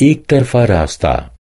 एक तरफा रास्ता